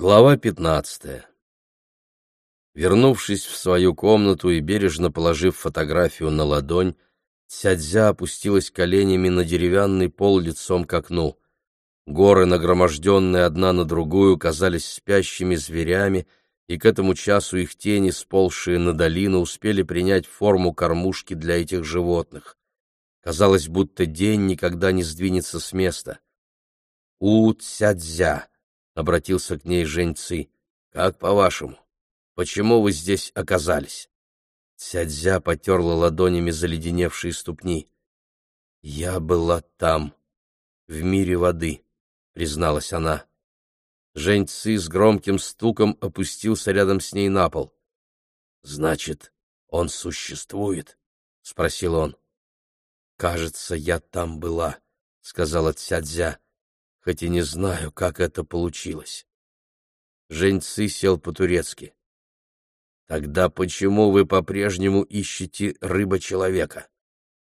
Глава пятнадцатая Вернувшись в свою комнату и бережно положив фотографию на ладонь, Цядзя опустилась коленями на деревянный пол лицом к окну. Горы, нагроможденные одна на другую, казались спящими зверями, и к этому часу их тени, сползшие на долину, успели принять форму кормушки для этих животных. Казалось, будто день никогда не сдвинется с места. «У Цядзя!» — обратился к ней Жень Ци. «Как по-вашему? Почему вы здесь оказались?» Цядзя потерла ладонями заледеневшие ступни. «Я была там, в мире воды», — призналась она. Жень Ци с громким стуком опустился рядом с ней на пол. «Значит, он существует?» — спросил он. «Кажется, я там была», — сказала Цядзя, хоть и не знаю, как это получилось. Жень Ци сел по-турецки. Тогда почему вы по-прежнему ищете рыба-человека?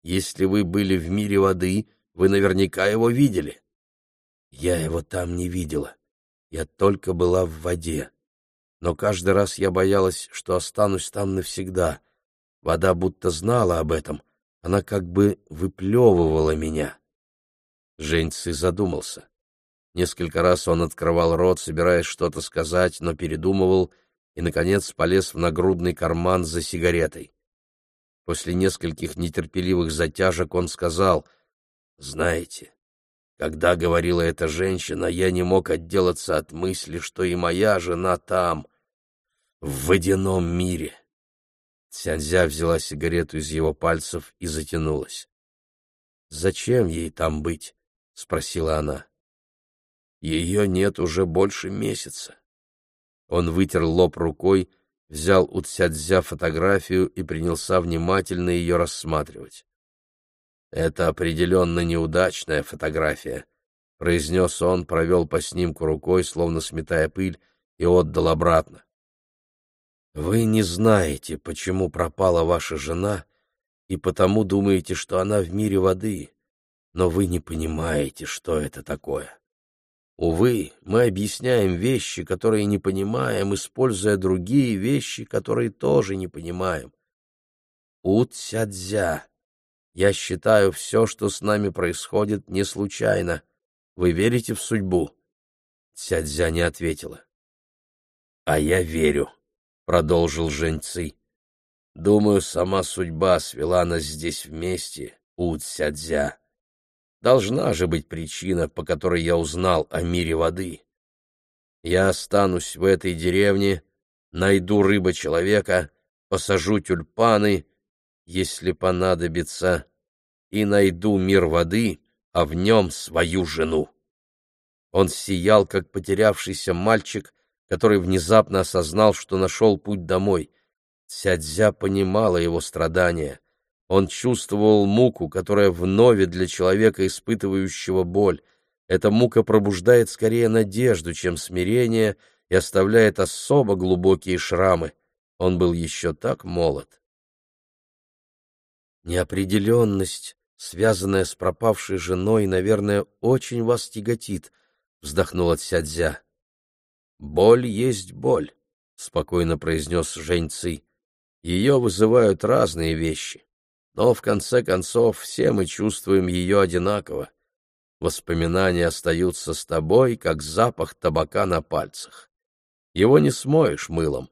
Если вы были в мире воды, вы наверняка его видели. Я его там не видела. Я только была в воде. Но каждый раз я боялась, что останусь там навсегда. Вода будто знала об этом. Она как бы выплевывала меня. Женьцы задумался. Несколько раз он открывал рот, собираясь что-то сказать, но передумывал — и, наконец, полез в нагрудный карман за сигаретой. После нескольких нетерпеливых затяжек он сказал, «Знаете, когда говорила эта женщина, я не мог отделаться от мысли, что и моя жена там, в водяном мире». Цянзя взяла сигарету из его пальцев и затянулась. «Зачем ей там быть?» — спросила она. «Ее нет уже больше месяца. Он вытер лоб рукой, взял у Цядзя фотографию и принялся внимательно ее рассматривать. «Это определенно неудачная фотография», — произнес он, провел по снимку рукой, словно сметая пыль, и отдал обратно. «Вы не знаете, почему пропала ваша жена, и потому думаете, что она в мире воды, но вы не понимаете, что это такое. Увы, мы объясняем вещи, которые не понимаем, используя другие вещи, которые тоже не понимаем. Утсядзя. Я считаю, все, что с нами происходит, не случайно. Вы верите в судьбу? Цядзя не ответила. — А я верю, — продолжил Женьцы. Думаю, сама судьба свела нас здесь вместе, Утсядзя. Должна же быть причина, по которой я узнал о мире воды. Я останусь в этой деревне, найду рыба-человека, посажу тюльпаны, если понадобится, и найду мир воды, а в нем свою жену. Он сиял, как потерявшийся мальчик, который внезапно осознал, что нашел путь домой. Цядзя понимала его страдания. Он чувствовал муку, которая вновь для человека, испытывающего боль. Эта мука пробуждает скорее надежду, чем смирение, и оставляет особо глубокие шрамы. Он был еще так молод. Неопределенность, связанная с пропавшей женой, наверное, очень вас тяготит, — вздохнула Цядзя. — Боль есть боль, — спокойно произнес Жень Ци. Ее вызывают разные вещи но в конце концов все мы чувствуем ее одинаково. Воспоминания остаются с тобой, как запах табака на пальцах. Его не смоешь мылом.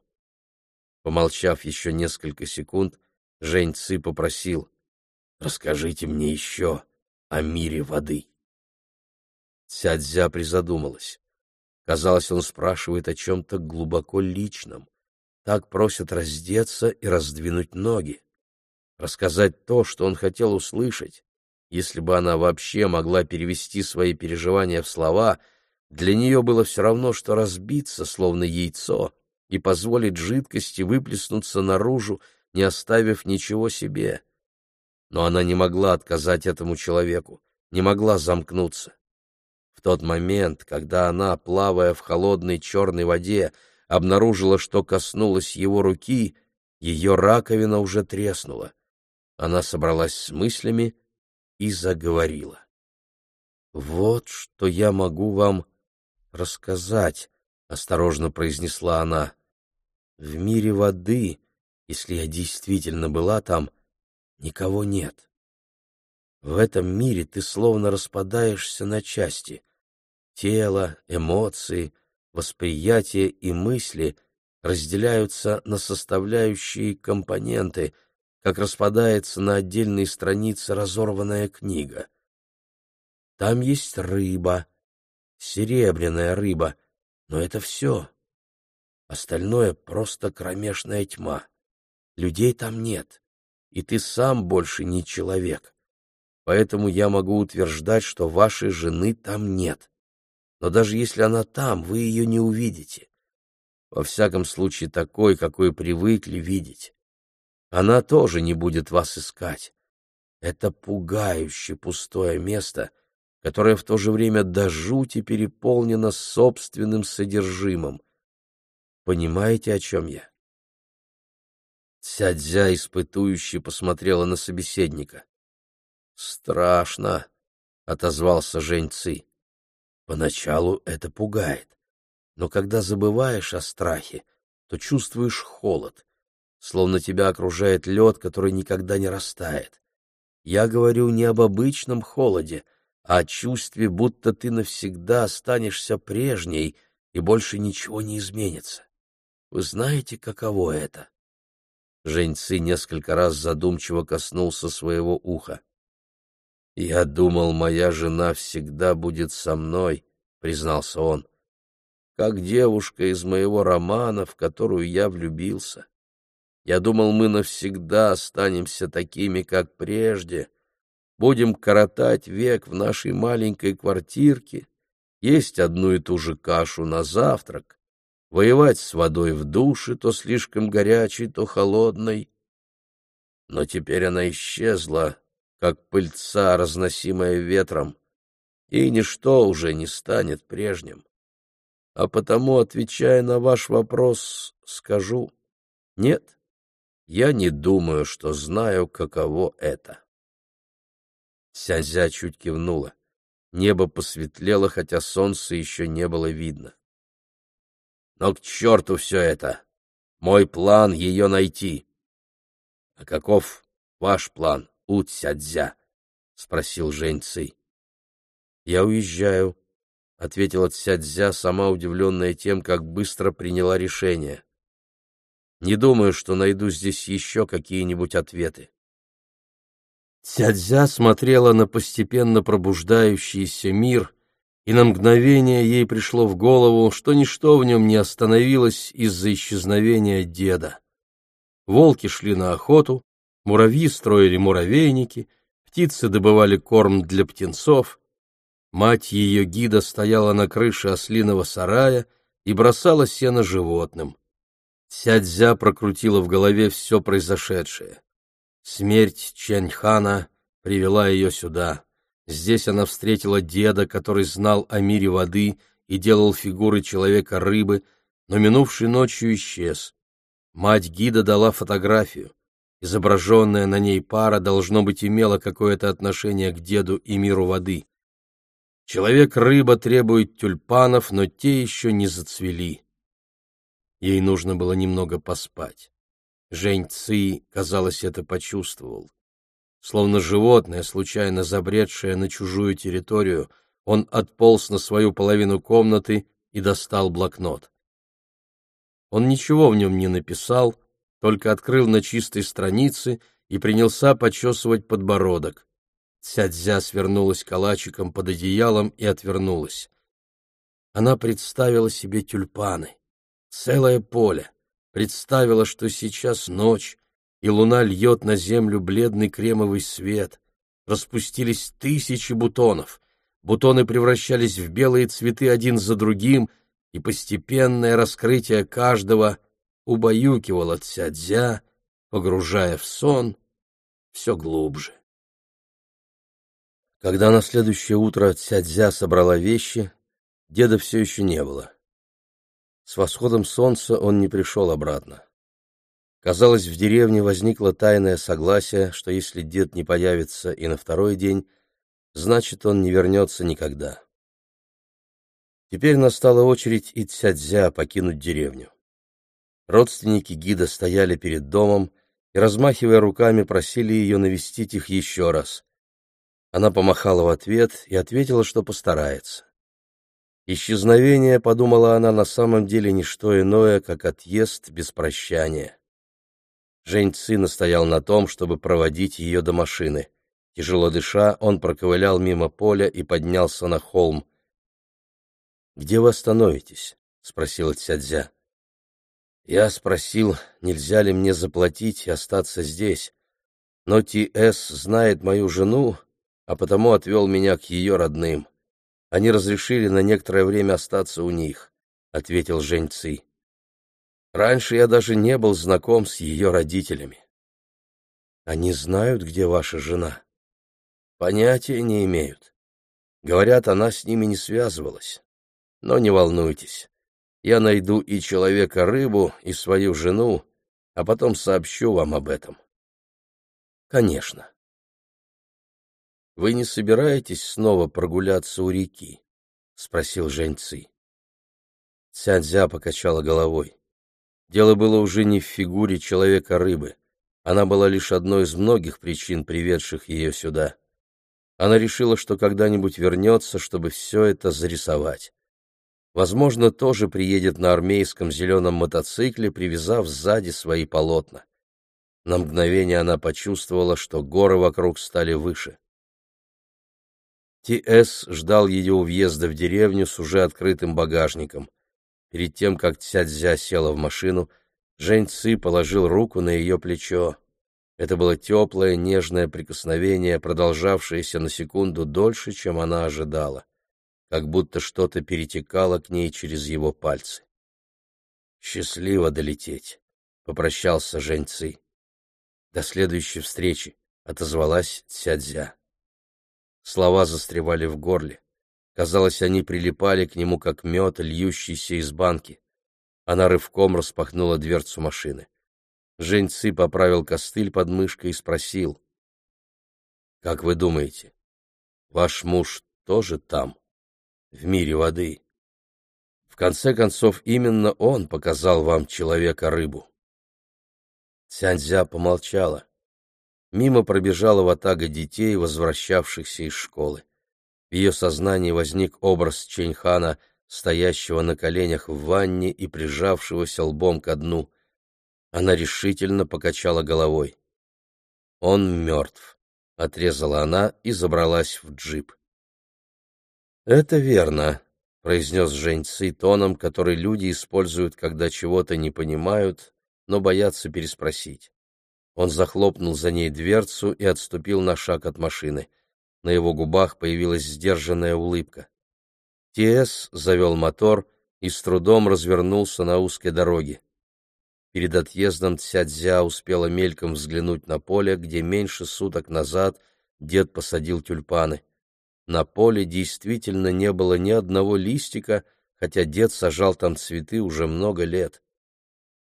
Помолчав еще несколько секунд, Жень Ци попросил, «Расскажите мне еще о мире воды». Цядзя призадумалась. Казалось, он спрашивает о чем-то глубоко личном. Так просят раздеться и раздвинуть ноги рассказать то, что он хотел услышать. Если бы она вообще могла перевести свои переживания в слова, для нее было все равно, что разбиться, словно яйцо, и позволить жидкости выплеснуться наружу, не оставив ничего себе. Но она не могла отказать этому человеку, не могла замкнуться. В тот момент, когда она, плавая в холодной черной воде, обнаружила, что коснулась его руки, ее раковина уже треснула. Она собралась с мыслями и заговорила. «Вот что я могу вам рассказать», — осторожно произнесла она. «В мире воды, если я действительно была там, никого нет. В этом мире ты словно распадаешься на части. Тело, эмоции, восприятие и мысли разделяются на составляющие компоненты, как распадается на отдельные страницы разорванная книга. Там есть рыба, серебряная рыба, но это все. Остальное — просто кромешная тьма. Людей там нет, и ты сам больше не человек. Поэтому я могу утверждать, что вашей жены там нет. Но даже если она там, вы ее не увидите. Во всяком случае, такой, какой привыкли видеть. Она тоже не будет вас искать. Это пугающе пустое место, которое в то же время до жути переполнено собственным содержимым. Понимаете, о чем я? Цядзя испытующе посмотрела на собеседника. «Страшно», — отозвался Жень Ци. «Поначалу это пугает, но когда забываешь о страхе, то чувствуешь холод, словно тебя окружает лед, который никогда не растает. Я говорю не об обычном холоде, а о чувстве, будто ты навсегда останешься прежней и больше ничего не изменится. Вы знаете, каково это? Женьцы несколько раз задумчиво коснулся своего уха. «Я думал, моя жена всегда будет со мной», — признался он, — «как девушка из моего романа, в которую я влюбился. Я думал, мы навсегда останемся такими, как прежде, будем коротать век в нашей маленькой квартирке, есть одну и ту же кашу на завтрак, воевать с водой в душе, то слишком горячей, то холодной. Но теперь она исчезла, как пыльца, разносимая ветром, и ничто уже не станет прежним. А потому, отвечая на ваш вопрос, скажу — нет, я не думаю, что знаю, каково это. Сязя чуть кивнула. Небо посветлело, хотя солнца еще не было видно. Но к черту все это! Мой план — ее найти. — А каков ваш план, У Цядзя? — спросил Жень Цый. — Я уезжаю, — ответила Цядзя, сама удивленная тем, как быстро приняла решение. — Не думаю, что найду здесь еще какие-нибудь ответы. Цядзя смотрела на постепенно пробуждающийся мир — и на мгновение ей пришло в голову, что ничто в нем не остановилось из-за исчезновения деда. Волки шли на охоту, муравьи строили муравейники, птицы добывали корм для птенцов. Мать ее гида стояла на крыше ослиного сарая и бросала сено животным. Сядзя прокрутила в голове все произошедшее. Смерть Чаньхана привела ее сюда. Здесь она встретила деда, который знал о мире воды и делал фигуры человека-рыбы, но минувшей ночью исчез. Мать гида дала фотографию. Изображенная на ней пара, должно быть, имела какое-то отношение к деду и миру воды. Человек-рыба требует тюльпанов, но те еще не зацвели. Ей нужно было немного поспать. Жень Ци, казалось, это почувствовал. Словно животное, случайно забредшее на чужую территорию, он отполз на свою половину комнаты и достал блокнот. Он ничего в нем не написал, только открыл на чистой странице и принялся почесывать подбородок. Цядзя свернулась калачиком под одеялом и отвернулась. Она представила себе тюльпаны, целое поле, представила, что сейчас ночь, и луна льет на землю бледный кремовый свет. Распустились тысячи бутонов. Бутоны превращались в белые цветы один за другим, и постепенное раскрытие каждого убаюкивало Цядзя, погружая в сон все глубже. Когда на следующее утро Цядзя собрала вещи, деда все еще не было. С восходом солнца он не пришел обратно. Казалось, в деревне возникло тайное согласие, что если дед не появится и на второй день, значит, он не вернется никогда. Теперь настала очередь и Цядзя покинуть деревню. Родственники гида стояли перед домом и, размахивая руками, просили ее навестить их еще раз. Она помахала в ответ и ответила, что постарается. Исчезновение, подумала она, на самом деле не что иное, как отъезд без прощания. Жень Ци настоял на том, чтобы проводить ее до машины. Тяжело дыша, он проковылял мимо поля и поднялся на холм. «Где вы остановитесь?» — спросила Цядзя. Я спросил, нельзя ли мне заплатить и остаться здесь. Но Ти-Эс знает мою жену, а потому отвел меня к ее родным. Они разрешили на некоторое время остаться у них, — ответил Жень Ци. Раньше я даже не был знаком с ее родителями. Они знают, где ваша жена? Понятия не имеют. Говорят, она с ними не связывалась. Но не волнуйтесь, я найду и человека-рыбу, и свою жену, а потом сообщу вам об этом. Конечно. Вы не собираетесь снова прогуляться у реки? спросил Жень Ци. Цяньцзя покачала головой. Дело было уже не в фигуре человека-рыбы. Она была лишь одной из многих причин, приведших ее сюда. Она решила, что когда-нибудь вернется, чтобы все это зарисовать. Возможно, тоже приедет на армейском зеленом мотоцикле, привязав сзади свои полотна. На мгновение она почувствовала, что горы вокруг стали выше. Ти-Эс ждал ее у въезда в деревню с уже открытым багажником. Перед тем, как Цядзя села в машину, Жень Ци положил руку на ее плечо. Это было теплое, нежное прикосновение, продолжавшееся на секунду дольше, чем она ожидала как будто что-то перетекало к ней через его пальцы. «Счастливо долететь», — попрощался Женьцы. «До следующей встречи», — отозвалась Цядзя. Слова застревали в горле. Казалось, они прилипали к нему, как мед, льющийся из банки. Она рывком распахнула дверцу машины. Женьцы поправил костыль под мышкой и спросил. «Как вы думаете, ваш муж тоже там?» в мире воды. В конце концов, именно он показал вам человека-рыбу. Цяньзя помолчала. Мимо пробежала ватага детей, возвращавшихся из школы. В ее сознании возник образ Ченьхана, стоящего на коленях в ванне и прижавшегося лбом ко дну. Она решительно покачала головой. «Он мертв», — отрезала она и забралась в джип. «Это верно», — произнес Жень Ци тоном, который люди используют, когда чего-то не понимают, но боятся переспросить. Он захлопнул за ней дверцу и отступил на шаг от машины. На его губах появилась сдержанная улыбка. Тиэс завел мотор и с трудом развернулся на узкой дороге. Перед отъездом Цядзя успела мельком взглянуть на поле, где меньше суток назад дед посадил тюльпаны. На поле действительно не было ни одного листика, хотя дед сажал там цветы уже много лет.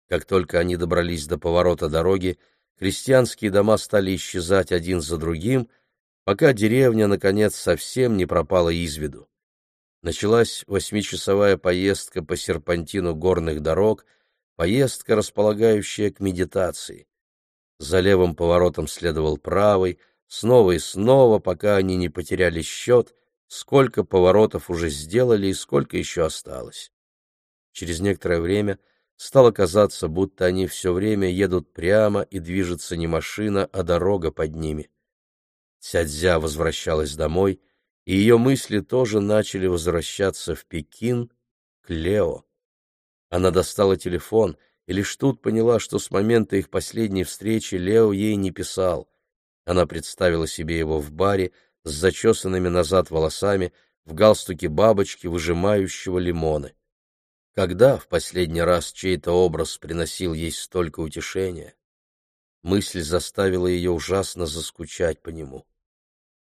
Как только они добрались до поворота дороги, крестьянские дома стали исчезать один за другим, пока деревня, наконец, совсем не пропала из виду. Началась восьмичасовая поездка по серпантину горных дорог, поездка, располагающая к медитации. За левым поворотом следовал правый — снова и снова, пока они не потеряли счет, сколько поворотов уже сделали и сколько еще осталось. Через некоторое время стало казаться, будто они все время едут прямо и движется не машина, а дорога под ними. Цядзя возвращалась домой, и ее мысли тоже начали возвращаться в Пекин, к Лео. Она достала телефон и лишь тут поняла, что с момента их последней встречи Лео ей не писал. Она представила себе его в баре с зачесанными назад волосами, в галстуке бабочки, выжимающего лимоны. Когда в последний раз чей-то образ приносил ей столько утешения? Мысль заставила ее ужасно заскучать по нему.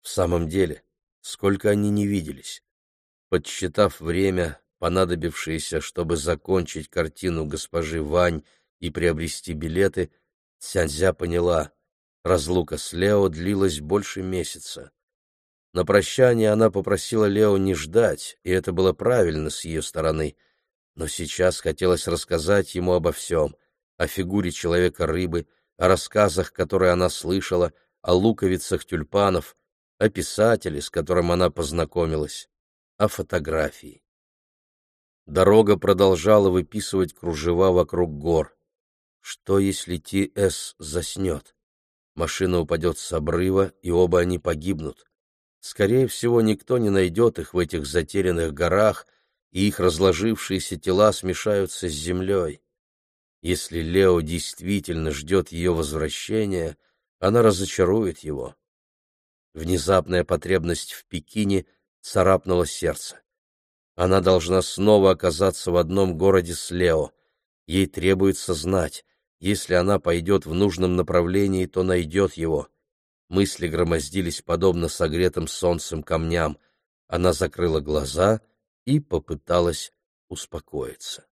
В самом деле, сколько они не виделись. Подсчитав время, понадобившееся, чтобы закончить картину госпожи Вань и приобрести билеты, Цянзя поняла, Разлука с Лео длилась больше месяца. На прощание она попросила Лео не ждать, и это было правильно с ее стороны. Но сейчас хотелось рассказать ему обо всем, о фигуре человека-рыбы, о рассказах, которые она слышала, о луковицах тюльпанов, о писателе, с которым она познакомилась, о фотографии. Дорога продолжала выписывать кружева вокруг гор. Что, если Ти-С заснет? Машина упадет с обрыва, и оба они погибнут. Скорее всего, никто не найдет их в этих затерянных горах, и их разложившиеся тела смешаются с землей. Если Лео действительно ждет ее возвращения, она разочарует его. Внезапная потребность в Пекине царапнула сердце. Она должна снова оказаться в одном городе с Лео. Ей требуется знать, если она пойдет в нужном направлении, то найдет его. Мысли громоздились подобно согретым солнцем камням. Она закрыла глаза и попыталась успокоиться.